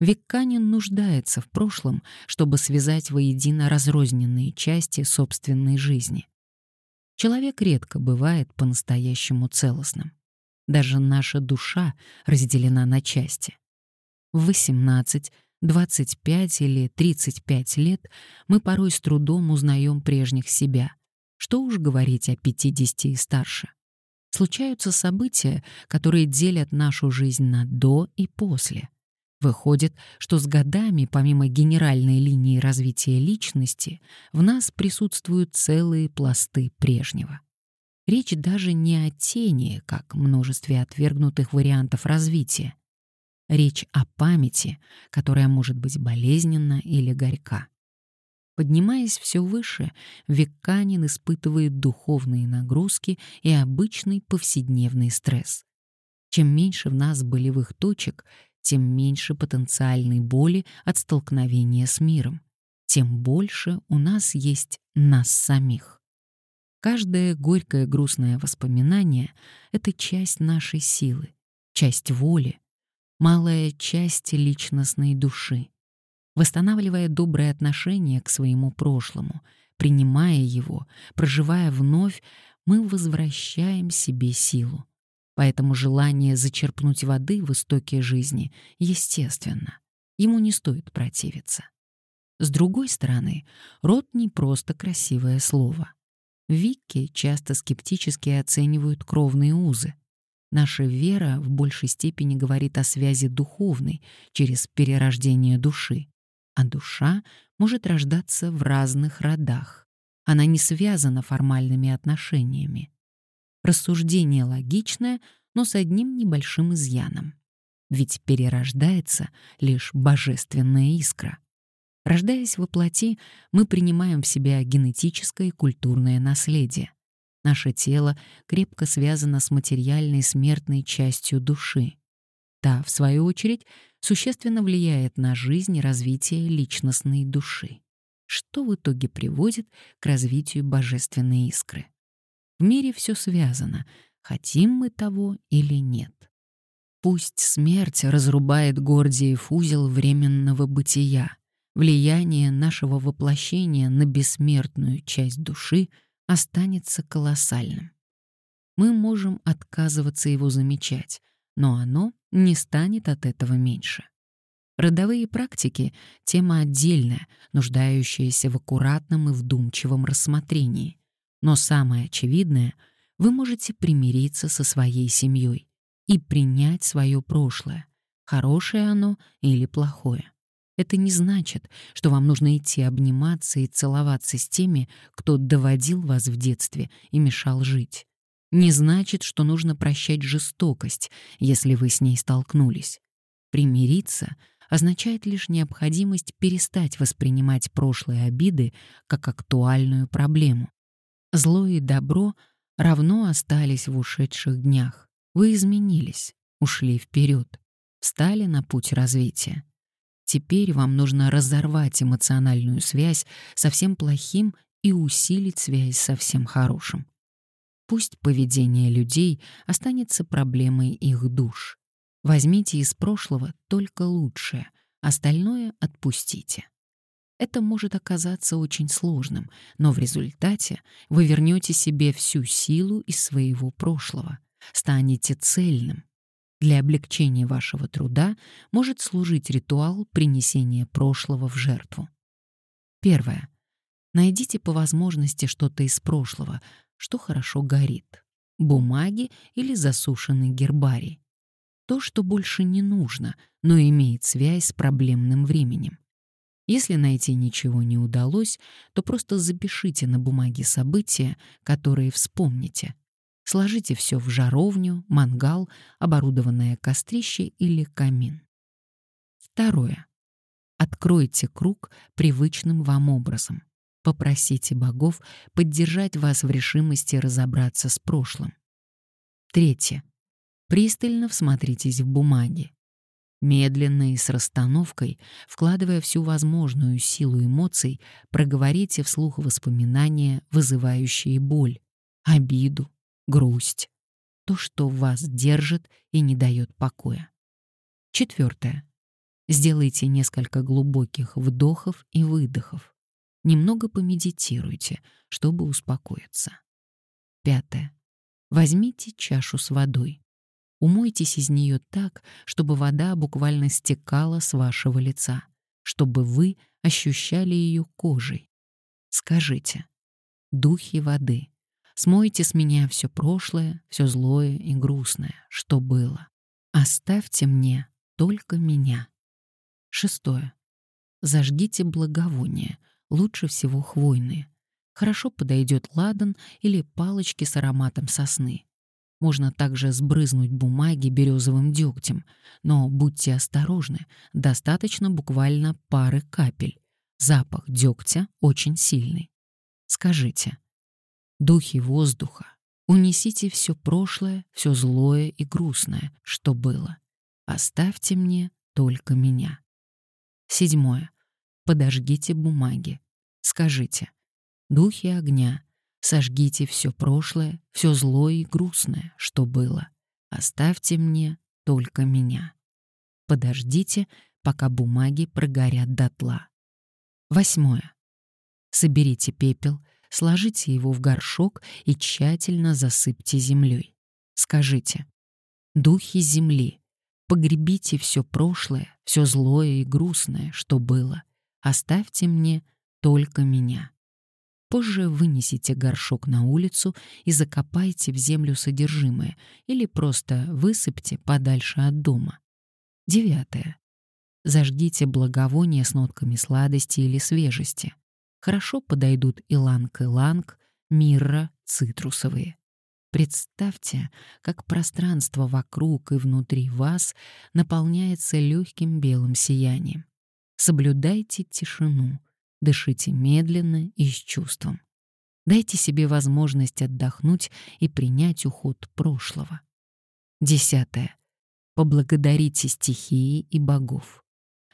Викканин нуждается в прошлом, чтобы связать воедино разрозненные части собственной жизни. Человек редко бывает по-настоящему целостным. Даже наша душа разделена на части. В 18, 25 или 35 лет мы порой с трудом узнаем прежних себя. Что уж говорить о 50 и старше. Случаются события, которые делят нашу жизнь на «до» и «после». Выходит, что с годами, помимо генеральной линии развития личности, в нас присутствуют целые пласты прежнего. Речь даже не о тени, как множестве отвергнутых вариантов развития. Речь о памяти, которая может быть болезненна или горька. Поднимаясь все выше, Векканин испытывает духовные нагрузки и обычный повседневный стресс. Чем меньше в нас болевых точек, тем меньше потенциальной боли от столкновения с миром, тем больше у нас есть нас самих. Каждое горькое грустное воспоминание — это часть нашей силы, часть воли, малая часть личностной души. Восстанавливая доброе отношение к своему прошлому, принимая его, проживая вновь, мы возвращаем себе силу. Поэтому желание зачерпнуть воды в истоке жизни естественно. Ему не стоит противиться. С другой стороны, род не просто красивое слово. Вики часто скептически оценивают кровные узы. Наша вера в большей степени говорит о связи духовной через перерождение души, а душа может рождаться в разных родах. Она не связана формальными отношениями. Рассуждение логичное, но с одним небольшим изъяном. Ведь перерождается лишь божественная искра. Рождаясь во плоти, мы принимаем в себя генетическое и культурное наследие. Наше тело крепко связано с материальной смертной частью души. Та, в свою очередь, существенно влияет на жизнь и развитие личностной души, что в итоге приводит к развитию божественной искры. В мире все связано, хотим мы того или нет. Пусть смерть разрубает Гордиев узел временного бытия, влияние нашего воплощения на бессмертную часть души останется колоссальным. Мы можем отказываться его замечать, но оно не станет от этого меньше. Родовые практики — тема отдельная, нуждающаяся в аккуратном и вдумчивом рассмотрении. Но самое очевидное — вы можете примириться со своей семьей, и принять свое прошлое, хорошее оно или плохое. Это не значит, что вам нужно идти обниматься и целоваться с теми, кто доводил вас в детстве и мешал жить. Не значит, что нужно прощать жестокость, если вы с ней столкнулись. Примириться означает лишь необходимость перестать воспринимать прошлые обиды как актуальную проблему. Зло и добро равно остались в ушедших днях. Вы изменились, ушли вперед, встали на путь развития. Теперь вам нужно разорвать эмоциональную связь со всем плохим и усилить связь со всем хорошим. Пусть поведение людей останется проблемой их душ. Возьмите из прошлого только лучшее, остальное отпустите. Это может оказаться очень сложным, но в результате вы вернете себе всю силу из своего прошлого, станете цельным, для облегчения вашего труда может служить ритуал принесения прошлого в жертву. Первое. Найдите по возможности что-то из прошлого, что хорошо горит. Бумаги или засушенный гербарий. То, что больше не нужно, но имеет связь с проблемным временем. Если найти ничего не удалось, то просто запишите на бумаге события, которые вспомните, Сложите все в жаровню, мангал, оборудованное кострище или камин. Второе. Откройте круг привычным вам образом. Попросите богов поддержать вас в решимости разобраться с прошлым. Третье. Пристально всмотритесь в бумаги. Медленно и с расстановкой, вкладывая всю возможную силу эмоций, проговорите вслух воспоминания, вызывающие боль, обиду, грусть, то, что вас держит и не дает покоя. Четвертое. Сделайте несколько глубоких вдохов и выдохов. Немного помедитируйте, чтобы успокоиться. Пятое. Возьмите чашу с водой. Умойтесь из нее так, чтобы вода буквально стекала с вашего лица, чтобы вы ощущали ее кожей. Скажите «Духи воды, Смойте с меня все прошлое, все злое и грустное, что было. Оставьте мне только меня. Шестое. Зажгите благовония, лучше всего хвойные. Хорошо подойдет ладан или палочки с ароматом сосны. Можно также сбрызнуть бумаги березовым дегтем, но будьте осторожны, достаточно буквально пары капель. Запах дегтя очень сильный. Скажите, духи воздуха, унесите все прошлое, все злое и грустное, что было. Оставьте мне только меня. Седьмое. Подожгите бумаги. Скажите, духи огня, сожгите все прошлое, все злое и грустное, что было. Оставьте мне только меня. Подождите, пока бумаги прогорят дотла. Восьмое. Соберите пепел, сложите его в горшок и тщательно засыпьте землей. Скажите, «Духи земли, погребите все прошлое, все злое и грустное, что было. Оставьте мне только меня». Позже вынесите горшок на улицу и закопайте в землю содержимое или просто высыпьте подальше от дома. Девятое. Зажгите благовоние с нотками сладости или свежести. Хорошо подойдут иланг-иланг, мирра, цитрусовые. Представьте, как пространство вокруг и внутри вас наполняется легким белым сиянием. Соблюдайте тишину, дышите медленно и с чувством. Дайте себе возможность отдохнуть и принять уход прошлого. Десятое. Поблагодарите стихии и богов.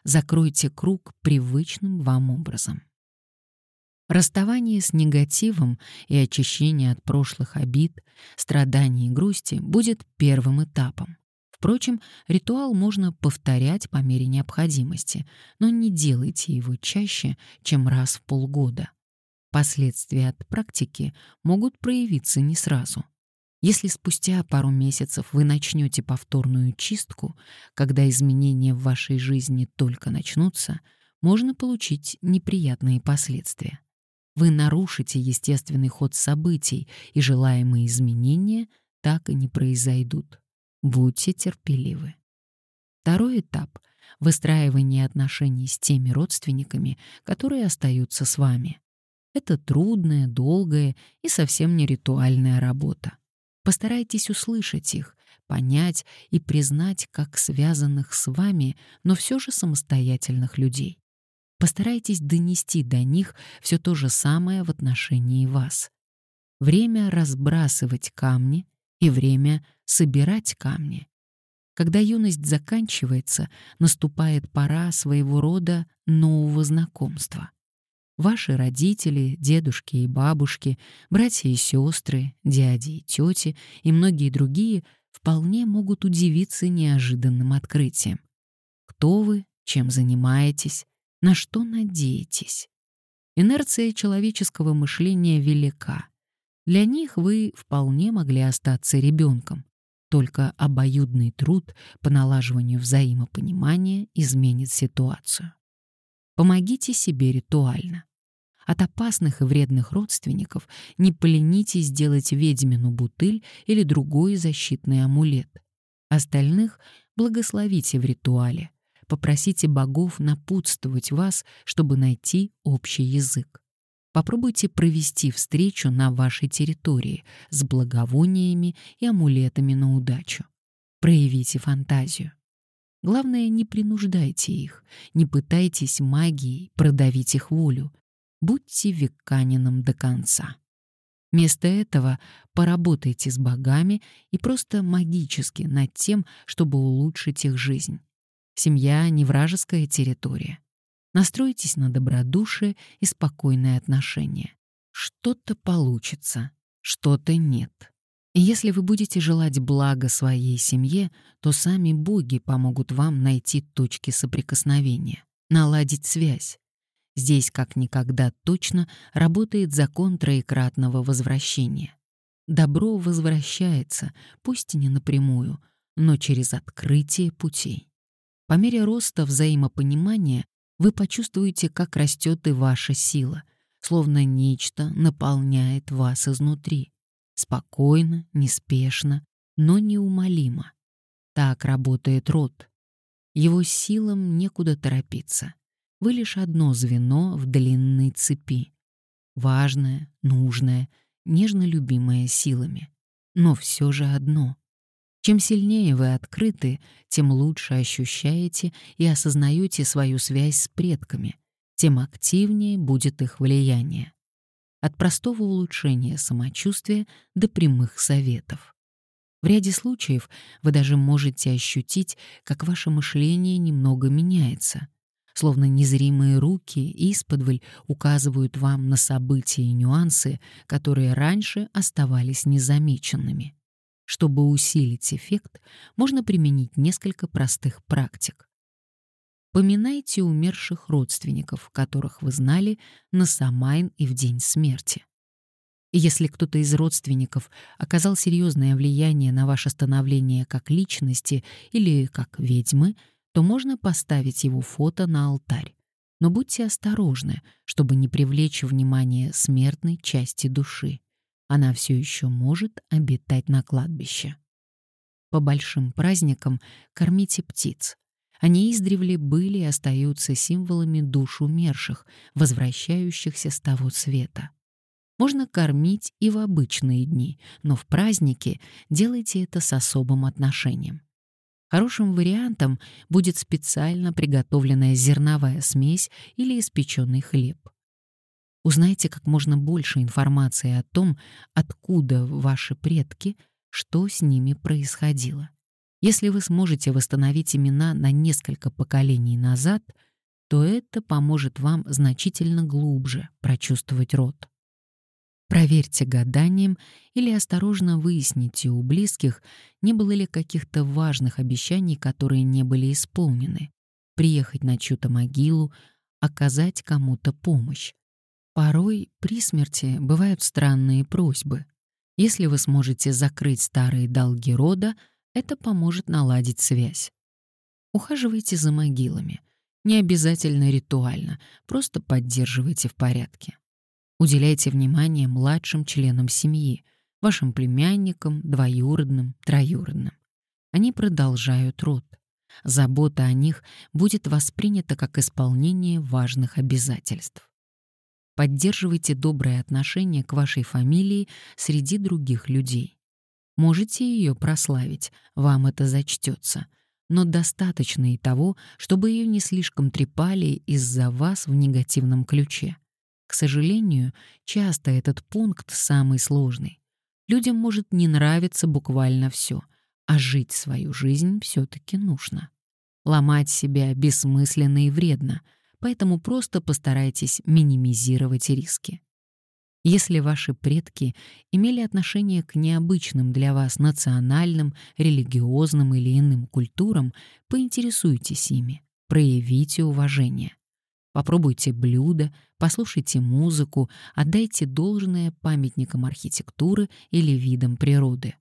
Закройте круг привычным вам образом. Расставание с негативом и очищение от прошлых обид, страданий и грусти будет первым этапом. Впрочем, ритуал можно повторять по мере необходимости, но не делайте его чаще, чем раз в полгода. Последствия от практики могут проявиться не сразу. Если спустя пару месяцев вы начнете повторную чистку, когда изменения в вашей жизни только начнутся, можно получить неприятные последствия вы нарушите естественный ход событий, и желаемые изменения так и не произойдут. Будьте терпеливы. Второй этап — выстраивание отношений с теми родственниками, которые остаются с вами. Это трудная, долгая и совсем не ритуальная работа. Постарайтесь услышать их, понять и признать как связанных с вами, но все же самостоятельных людей. Постарайтесь донести до них все то же самое в отношении вас. Время разбрасывать камни и время собирать камни. Когда юность заканчивается, наступает пора своего рода нового знакомства. Ваши родители, дедушки и бабушки, братья и сестры, дяди и тети и многие другие вполне могут удивиться неожиданным открытием. Кто вы, чем занимаетесь, на что надеетесь? Инерция человеческого мышления велика. Для них вы вполне могли остаться ребенком. Только обоюдный труд по налаживанию взаимопонимания изменит ситуацию. Помогите себе ритуально. От опасных и вредных родственников не поленитесь сделать ведьмину бутыль или другой защитный амулет. Остальных благословите в ритуале. Попросите богов напутствовать вас, чтобы найти общий язык. Попробуйте провести встречу на вашей территории с благовониями и амулетами на удачу. Проявите фантазию. Главное, не принуждайте их, не пытайтесь магией продавить их волю. Будьте веканином до конца. Вместо этого поработайте с богами и просто магически над тем, чтобы улучшить их жизнь. Семья — не вражеская территория. Настройтесь на добродушие и спокойное отношение. Что-то получится, что-то нет. И если вы будете желать блага своей семье, то сами боги помогут вам найти точки соприкосновения, наладить связь. Здесь как никогда точно работает закон троекратного возвращения. Добро возвращается, пусть и не напрямую, но через открытие путей. По мере роста взаимопонимания вы почувствуете, как растет и ваша сила, словно нечто наполняет вас изнутри. Спокойно, неспешно, но неумолимо. Так работает род. Его силам некуда торопиться. Вы лишь одно звено в длинной цепи. Важное, нужное, нежно любимое силами. Но все же одно. Чем сильнее вы открыты, тем лучше ощущаете и осознаете свою связь с предками, тем активнее будет их влияние от простого улучшения самочувствия до прямых советов. В ряде случаев вы даже можете ощутить, как ваше мышление немного меняется, словно незримые руки исподволь указывают вам на события и нюансы, которые раньше оставались незамеченными. Чтобы усилить эффект, можно применить несколько простых практик. Поминайте умерших родственников, которых вы знали на Самайн и в день смерти. Если кто-то из родственников оказал серьезное влияние на ваше становление как личности или как ведьмы, то можно поставить его фото на алтарь. Но будьте осторожны, чтобы не привлечь внимание смертной части души. Она все еще может обитать на кладбище. По большим праздникам кормите птиц, они издревле были и остаются символами душ умерших, возвращающихся с того света. Можно кормить и в обычные дни, но в праздники делайте это с особым отношением. Хорошим вариантом будет специально приготовленная зерновая смесь или испеченный хлеб. Узнайте как можно больше информации о том, откуда ваши предки, что с ними происходило. Если вы сможете восстановить имена на несколько поколений назад, то это поможет вам значительно глубже прочувствовать род. Проверьте гаданием или осторожно выясните у близких, не было ли каких-то важных обещаний, которые не были исполнены. Приехать на чью-то могилу, оказать кому-то помощь. Порой при смерти бывают странные просьбы. Если вы сможете закрыть старые долги рода — это поможет наладить связь. Ухаживайте за могилами. Не обязательно ритуально, просто поддерживайте в порядке. Уделяйте внимание младшим членам семьи, вашим племянникам, двоюродным, троюродным. они продолжают род. Забота о них будет воспринята как исполнение важных обязательств. Поддерживайте добрые отношения к вашей фамилии среди других людей. Можете ее прославить, вам это зачтется, но достаточно и того, чтобы ее не слишком трепали из-за вас в негативном ключе. К сожалению, часто этот пункт самый сложный. Людям может не нравиться буквально все, а жить свою жизнь все-таки нужно. Ломать себя бессмысленно и вредно, поэтому просто постарайтесь минимизировать риски. Если ваши предки имели отношение к необычным для вас национальным, религиозным или иным культурам, поинтересуйтесь ими, проявите уважение. Попробуйте блюда, послушайте музыку, отдайте должное памятникам архитектуры или видам природы.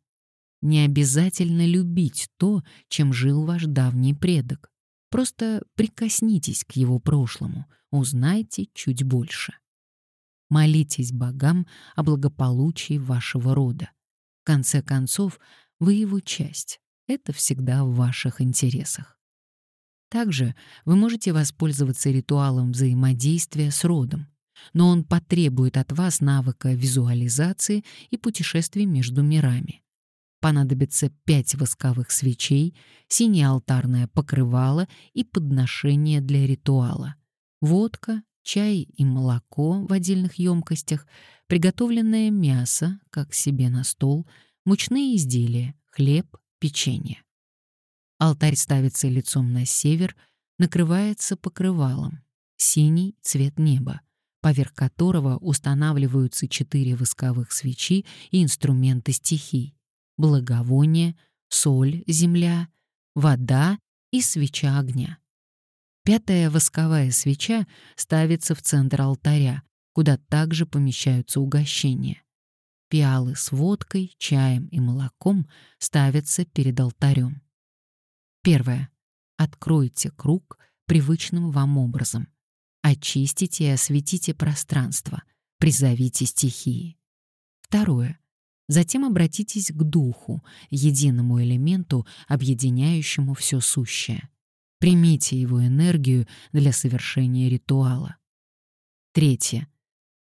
Не обязательно любить то, чем жил ваш давний предок. Просто прикоснитесь к его прошлому, узнайте чуть больше. Молитесь богам о благополучии вашего рода. В конце концов, вы его часть. Это всегда в ваших интересах. Также вы можете воспользоваться ритуалом взаимодействия с родом, но он потребует от вас навыка визуализации и путешествий между мирами. Понадобится пять восковых свечей, синее алтарное покрывало и подношение для ритуала, водка, чай и молоко в отдельных емкостях, приготовленное мясо, как себе на стол, мучные изделия, хлеб, печенье. Алтарь ставится лицом на север, накрывается покрывалом, синий цвет неба, поверх которого устанавливаются четыре восковых свечи и инструменты стихий — благовоние, соль, земля, вода и свеча огня. Пятая восковая свеча ставится в центр алтаря, куда также помещаются угощения. Пиалы с водкой, чаем и молоком ставятся перед алтарем. Первое. Откройте круг привычным вам образом. Очистите и осветите пространство. Призовите стихии. Второе. Затем обратитесь к духу, единому элементу, объединяющему все сущее. Примите его энергию для совершения ритуала. Третье.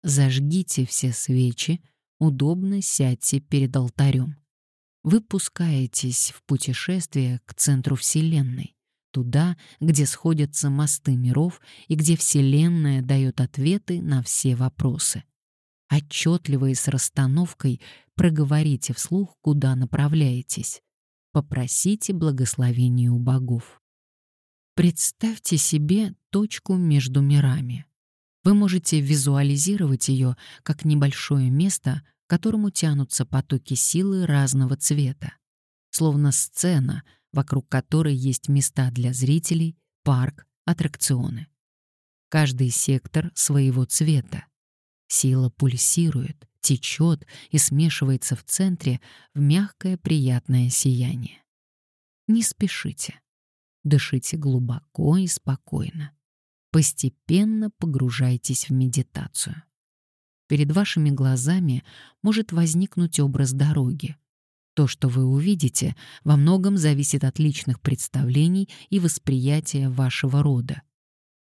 Зажгите все свечи, удобно сядьте перед алтарем. Вы пускаетесь в путешествие к центру Вселенной, туда, где сходятся мосты миров и где Вселенная дает ответы на все вопросы. Отчетливо и с расстановкой проговорите вслух, куда направляетесь. Попросите благословения у богов. Представьте себе точку между мирами. Вы можете визуализировать ее как небольшое место, к которому тянутся потоки силы разного цвета. Словно сцена, вокруг которой есть места для зрителей, парк, аттракционы. Каждый сектор своего цвета. Сила пульсирует, течет и смешивается в центре в мягкое приятное сияние. Не спешите. Дышите глубоко и спокойно. Постепенно погружайтесь в медитацию. Перед вашими глазами может возникнуть образ дороги. То, что вы увидите, во многом зависит от личных представлений и восприятия вашего рода.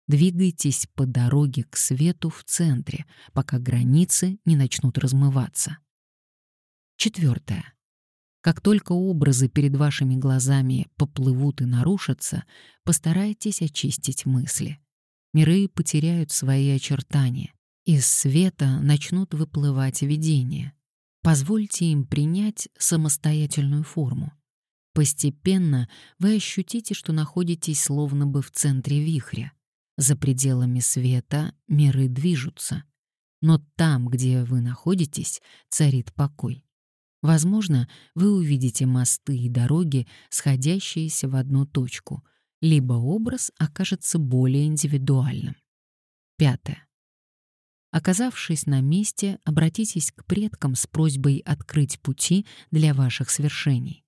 Двигайтесь по дороге к свету в центре, пока границы не начнут размываться. Четвертое. Как только образы перед вашими глазами поплывут и нарушатся, постарайтесь очистить мысли. Миры потеряют свои очертания. Из света начнут выплывать видения. Позвольте им принять самостоятельную форму. Постепенно вы ощутите, что находитесь словно бы в центре вихря. За пределами света миры движутся. Но там, где вы находитесь, царит покой. Возможно, вы увидите мосты и дороги, сходящиеся в одну точку, либо образ окажется более индивидуальным. Пятое. Оказавшись на месте, обратитесь к предкам с просьбой открыть пути для ваших свершений.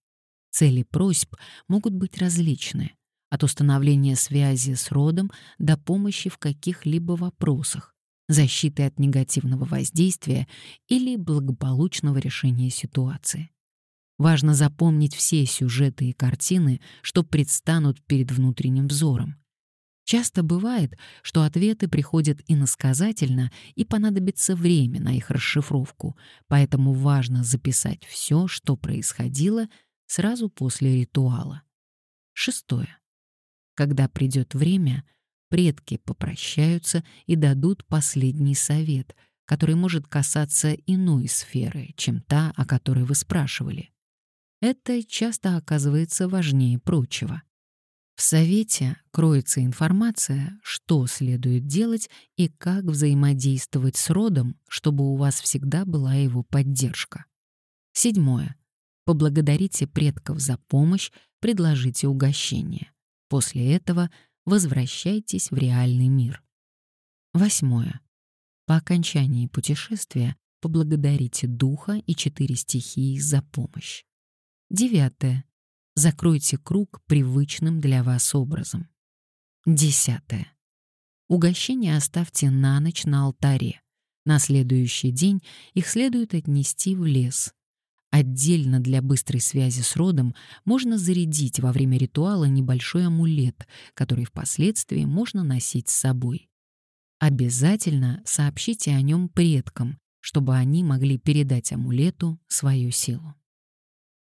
Цели просьб могут быть различны, от установления связи с родом до помощи в каких-либо вопросах, защиты от негативного воздействия или благополучного решения ситуации. Важно запомнить все сюжеты и картины, что предстанут перед внутренним взором. Часто бывает, что ответы приходят иносказательно и понадобится время на их расшифровку, поэтому важно записать все, что происходило, сразу после ритуала. Шестое. Когда придет время, предки попрощаются и дадут последний совет, который может касаться иной сферы, чем та, о которой вы спрашивали. Это часто оказывается важнее прочего. В совете кроется информация, что следует делать и как взаимодействовать с родом, чтобы у вас всегда была его поддержка. Седьмое. Поблагодарите предков за помощь, предложите угощение. После этого возвращайтесь в реальный мир. Восьмое. По окончании путешествия поблагодарите духа и четыре стихии за помощь. Девятое. Закройте круг привычным для вас образом. Десятое. Угощение оставьте на ночь на алтаре. На следующий день их следует отнести в лес. Отдельно для быстрой связи с родом можно зарядить во время ритуала небольшой амулет, который впоследствии можно носить с собой. Обязательно сообщите о нем предкам, чтобы они могли передать амулету свою силу.